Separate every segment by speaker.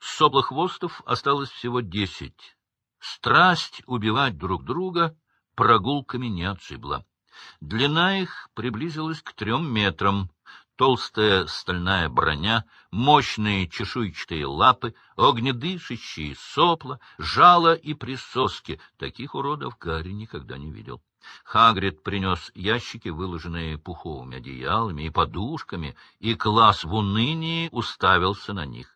Speaker 1: Соблохвостов осталось всего десять. Страсть убивать друг друга прогулками не отшибла. Длина их приблизилась к трем метрам. Толстая стальная броня, мощные чешуйчатые лапы, огнедышащие сопла, жало и присоски. Таких уродов Гарри никогда не видел. Хагрид принес ящики, выложенные пуховыми одеялами и подушками, и класс в унынии уставился на них. —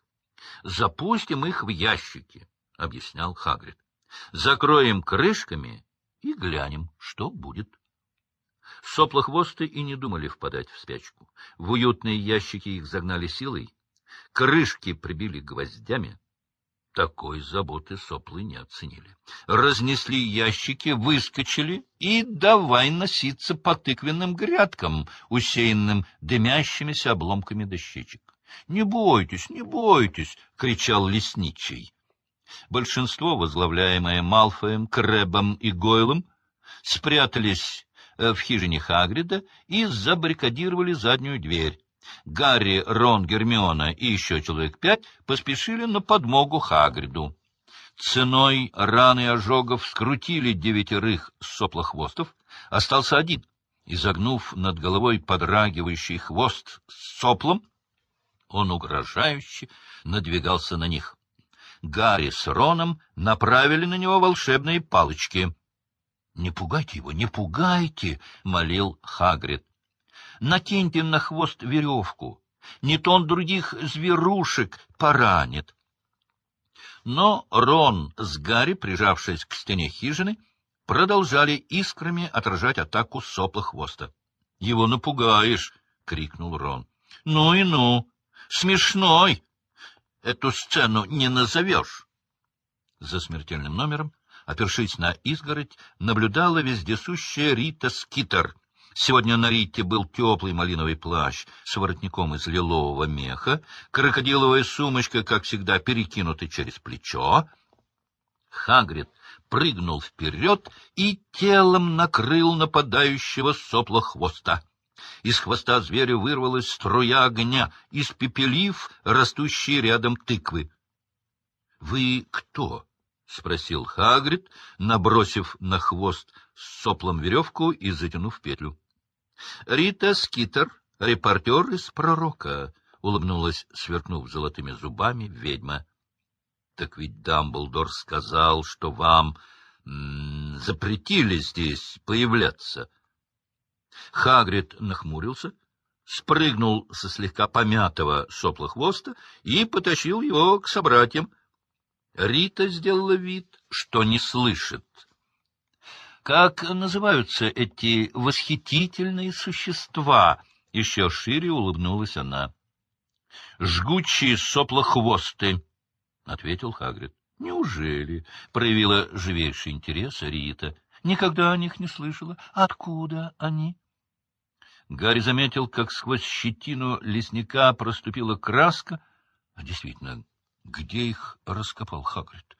Speaker 1: Запустим их в ящики, — объяснял Хагрид. — Закроем крышками и глянем, что будет. Соплохвосты и не думали впадать в спячку. В уютные ящики их загнали силой, крышки прибили гвоздями. Такой заботы соплы не оценили. Разнесли ящики, выскочили и давай носиться по тыквенным грядкам, усеянным дымящимися обломками дощечек. — Не бойтесь, не бойтесь! — кричал лесничий. Большинство, возглавляемое Малфоем, Крэбом и Гойлом, спрятались э, в хижине Хагрида и забаррикадировали заднюю дверь. Гарри, Рон, Гермиона и еще человек пять поспешили на подмогу Хагриду. Ценой раны и ожогов скрутили девятерых соплохвостов. Остался один. Изогнув над головой подрагивающий хвост с соплом, он угрожающе надвигался на них. Гарри с Роном направили на него волшебные палочки. — Не пугайте его, не пугайте! — молил Хагрид. Накиньте на хвост веревку, не то он других зверушек поранит. Но Рон с Гарри, прижавшись к стене хижины, продолжали искрами отражать атаку сопла хвоста. — Его напугаешь! — крикнул Рон. — Ну и ну! Смешной! Эту сцену не назовешь! За смертельным номером, опершись на изгородь, наблюдала вездесущая Рита Скитер — Сегодня на Ритте был теплый малиновый плащ с воротником из лилового меха, крокодиловая сумочка, как всегда, перекинута через плечо. Хагрид прыгнул вперед и телом накрыл нападающего сопла хвоста. Из хвоста зверя вырвалась струя огня, испепелив растущие рядом тыквы. — Вы кто? — спросил Хагрид, набросив на хвост с соплом веревку и затянув петлю. — Рита Скитер, репортер из «Пророка», — улыбнулась, сверкнув золотыми зубами, ведьма. — Так ведь Дамблдор сказал, что вам запретили здесь появляться. Хагрид нахмурился, спрыгнул со слегка помятого сопла хвоста и потащил его к собратьям. Рита сделала вид, что не слышит. Как называются эти восхитительные существа? Еще шире улыбнулась она. — Жгучие соплохвосты, — ответил Хагрид. — Неужели? — проявила живейший интерес Рита. — Никогда о них не слышала. Откуда они? Гарри заметил, как сквозь щетину лесника проступила краска. А действительно, где их раскопал Хагрид?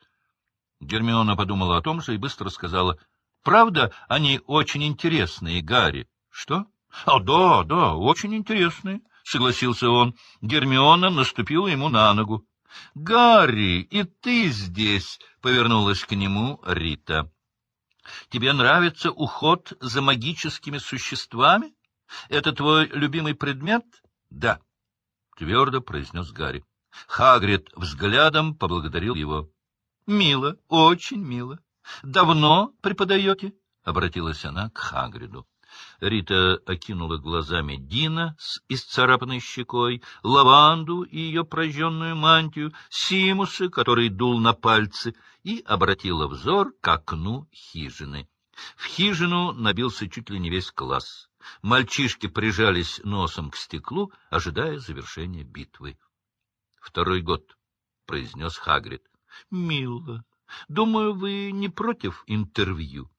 Speaker 1: Гермиона подумала о том же и быстро сказала — Правда, они очень интересные, Гарри? — Что? — О, да, да, очень интересные, — согласился он. Гермиона наступила ему на ногу. — Гарри, и ты здесь! — повернулась к нему Рита. — Тебе нравится уход за магическими существами? Это твой любимый предмет? — Да, — твердо произнес Гарри. Хагрид взглядом поблагодарил его. — Мило, очень мило. — Давно преподаете? — обратилась она к Хагриду. Рита окинула глазами Дина с исцарапанной щекой, лаванду и ее прожженную мантию, Симуса, который дул на пальцы, и обратила взор к окну хижины. В хижину набился чуть ли не весь класс. Мальчишки прижались носом к стеклу, ожидая завершения битвы. — Второй год, — произнес Хагрид. — Мило, Думаю, вы не против интервью.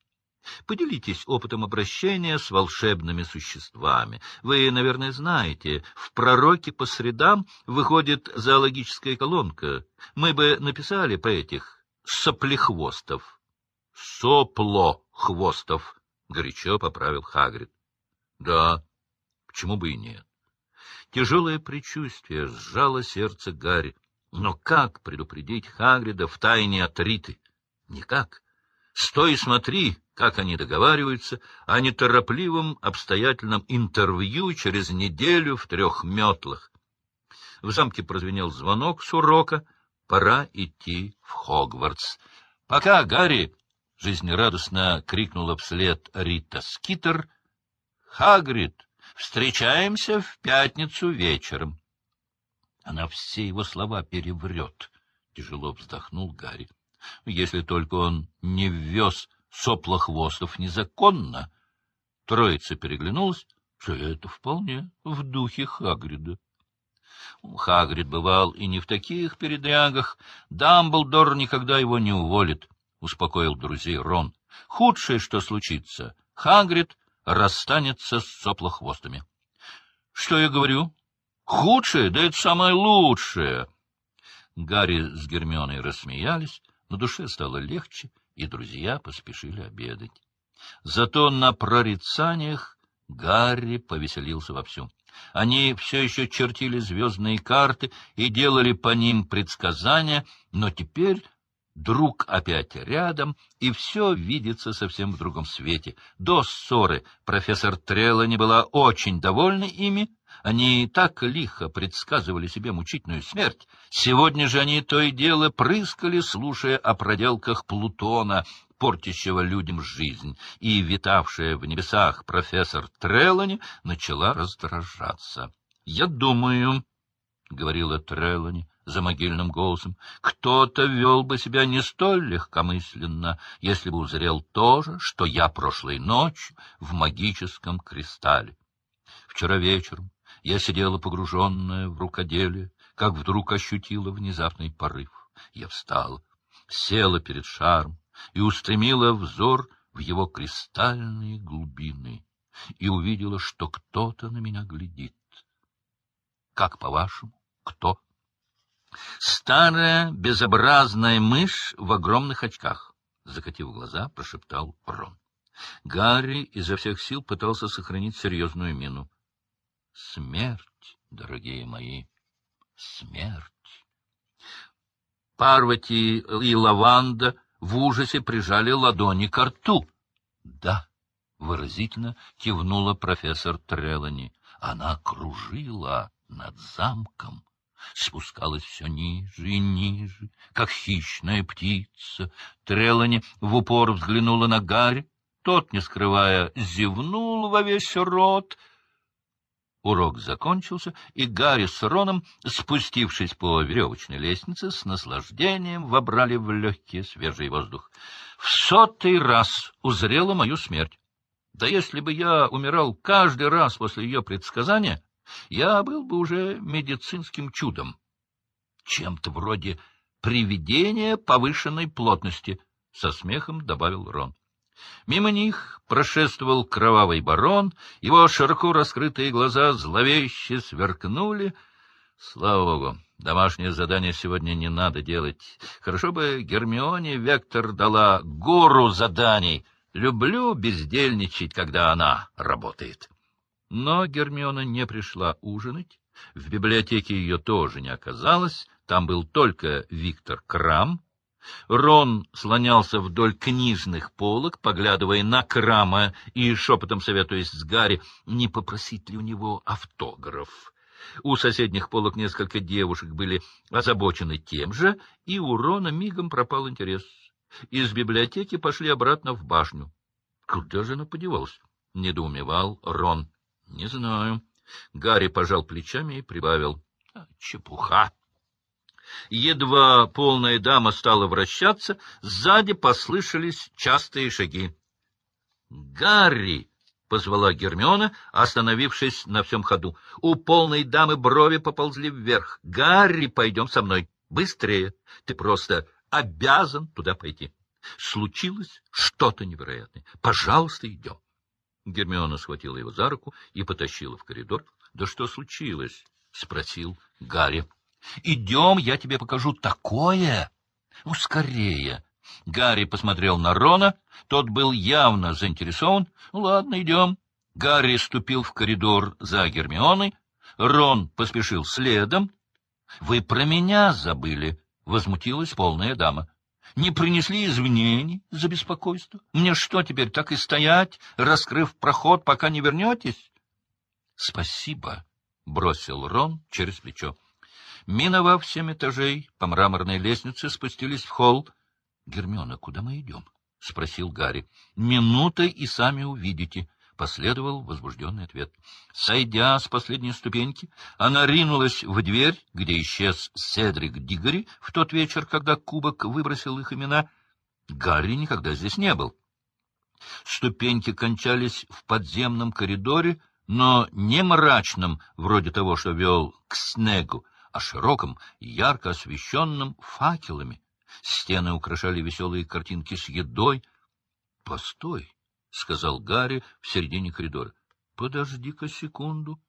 Speaker 1: Поделитесь опытом обращения с волшебными существами. Вы, наверное, знаете, в «Пророке по средам» выходит зоологическая колонка. Мы бы написали по этих соплехвостов. — Соплохвостов, — горячо поправил Хагрид. — Да, почему бы и нет? Тяжелое предчувствие сжало сердце Гарри. Но как предупредить Хагрида в тайне от Риты? Никак. Стой и смотри, как они договариваются о неторопливом обстоятельном интервью через неделю в трех метлах. В замке прозвенел звонок с урока. Пора идти в Хогвартс. — Пока, Гарри! — жизнерадостно крикнула вслед Рита Скитер. — Хагрид, встречаемся в пятницу вечером. Она все его слова переврет, — тяжело вздохнул Гарри. Если только он не ввез соплохвостов незаконно. Троица переглянулась, что это вполне в духе Хагрида. Хагрид бывал и не в таких передрягах. Дамблдор никогда его не уволит, — успокоил друзей Рон. Худшее, что случится, Хагрид расстанется с соплохвостами. — Что я говорю? Худшее? Да это самое лучшее! Гарри с Гермионой рассмеялись, на душе стало легче, и друзья поспешили обедать. Зато на прорицаниях Гарри повеселился вовсю. Они все еще чертили звездные карты и делали по ним предсказания, но теперь друг опять рядом, и все видится совсем в другом свете. До ссоры профессор Треллани была очень довольна ими, они так лихо предсказывали себе мучительную смерть. Сегодня же они то и дело прыскали, слушая о проделках Плутона, портящего людям жизнь, и витавшая в небесах профессор Треллани начала раздражаться. — Я думаю, — говорила Треллани за могильным голосом, — кто-то вел бы себя не столь легкомысленно, если бы узрел то же, что я прошлой ночью в магическом кристалле. Вчера вечером я сидела погруженная в рукоделие, как вдруг ощутила внезапный порыв. Я встала, села перед шаром и устремила взор в его кристальные глубины и увидела, что кто-то на меня глядит. Как, по-вашему, кто? Старая безобразная мышь в огромных очках, закатив глаза, прошептал Рон. Гарри изо всех сил пытался сохранить серьезную мину. Смерть, дорогие мои, смерть. Парвати и Лаванда в ужасе прижали ладони к рту. — Да, — выразительно кивнула профессор Трелани. Она кружила над замком, спускалась все ниже и ниже, как хищная птица. Трелани в упор взглянула на Гарри. Тот, не скрывая, зевнул во весь рот — Урок закончился, и Гарри с Роном, спустившись по веревочной лестнице, с наслаждением вобрали в легкий свежий воздух. В сотый раз узрела мою смерть. Да если бы я умирал каждый раз после ее предсказания, я был бы уже медицинским чудом. Чем-то вроде привидения повышенной плотности, — со смехом добавил Рон. Мимо них прошествовал кровавый барон, его широко раскрытые глаза зловеще сверкнули. Слава богу, домашнее задание сегодня не надо делать. Хорошо бы Гермионе Вектор дала гору заданий. Люблю бездельничать, когда она работает. Но Гермиона не пришла ужинать. В библиотеке ее тоже не оказалось. Там был только Виктор Крам, Рон слонялся вдоль книжных полок, поглядывая на Крама и шепотом советуясь с Гарри, не попросить ли у него автограф. У соседних полок несколько девушек были озабочены тем же, и у Рона мигом пропал интерес. Из библиотеки пошли обратно в башню. Куда же она подевалась? — недоумевал Рон. — Не знаю. Гарри пожал плечами и прибавил. — Чепуха. Едва полная дама стала вращаться, сзади послышались частые шаги. «Гарри!» — позвала Гермиона, остановившись на всем ходу. У полной дамы брови поползли вверх. «Гарри, пойдем со мной! Быстрее! Ты просто обязан туда пойти!» Случилось что-то невероятное. Пожалуйста, идем. Гермиона схватила его за руку и потащила в коридор. — Да что случилось? — спросил Гарри. Идем, я тебе покажу такое. Ну, скорее. Гарри посмотрел на Рона. Тот был явно заинтересован. Ладно, идем. Гарри ступил в коридор за Гермионой. Рон поспешил следом. — Вы про меня забыли, — возмутилась полная дама. — Не принесли извинений за беспокойство? Мне что теперь, так и стоять, раскрыв проход, пока не вернетесь? — Спасибо, — бросил Рон через плечо. Миновав семь этажей, по мраморной лестнице спустились в холл. — Гермиона, куда мы идем? — спросил Гарри. — Минутой и сами увидите, — последовал возбужденный ответ. Сойдя с последней ступеньки, она ринулась в дверь, где исчез Седрик Дигори в тот вечер, когда Кубок выбросил их имена. Гарри никогда здесь не был. Ступеньки кончались в подземном коридоре, но не мрачном, вроде того, что вел к Снегу, а широком, ярко освещенном факелами. Стены украшали веселые картинки с едой. — Постой! — сказал Гарри в середине коридора. — Подожди-ка секунду.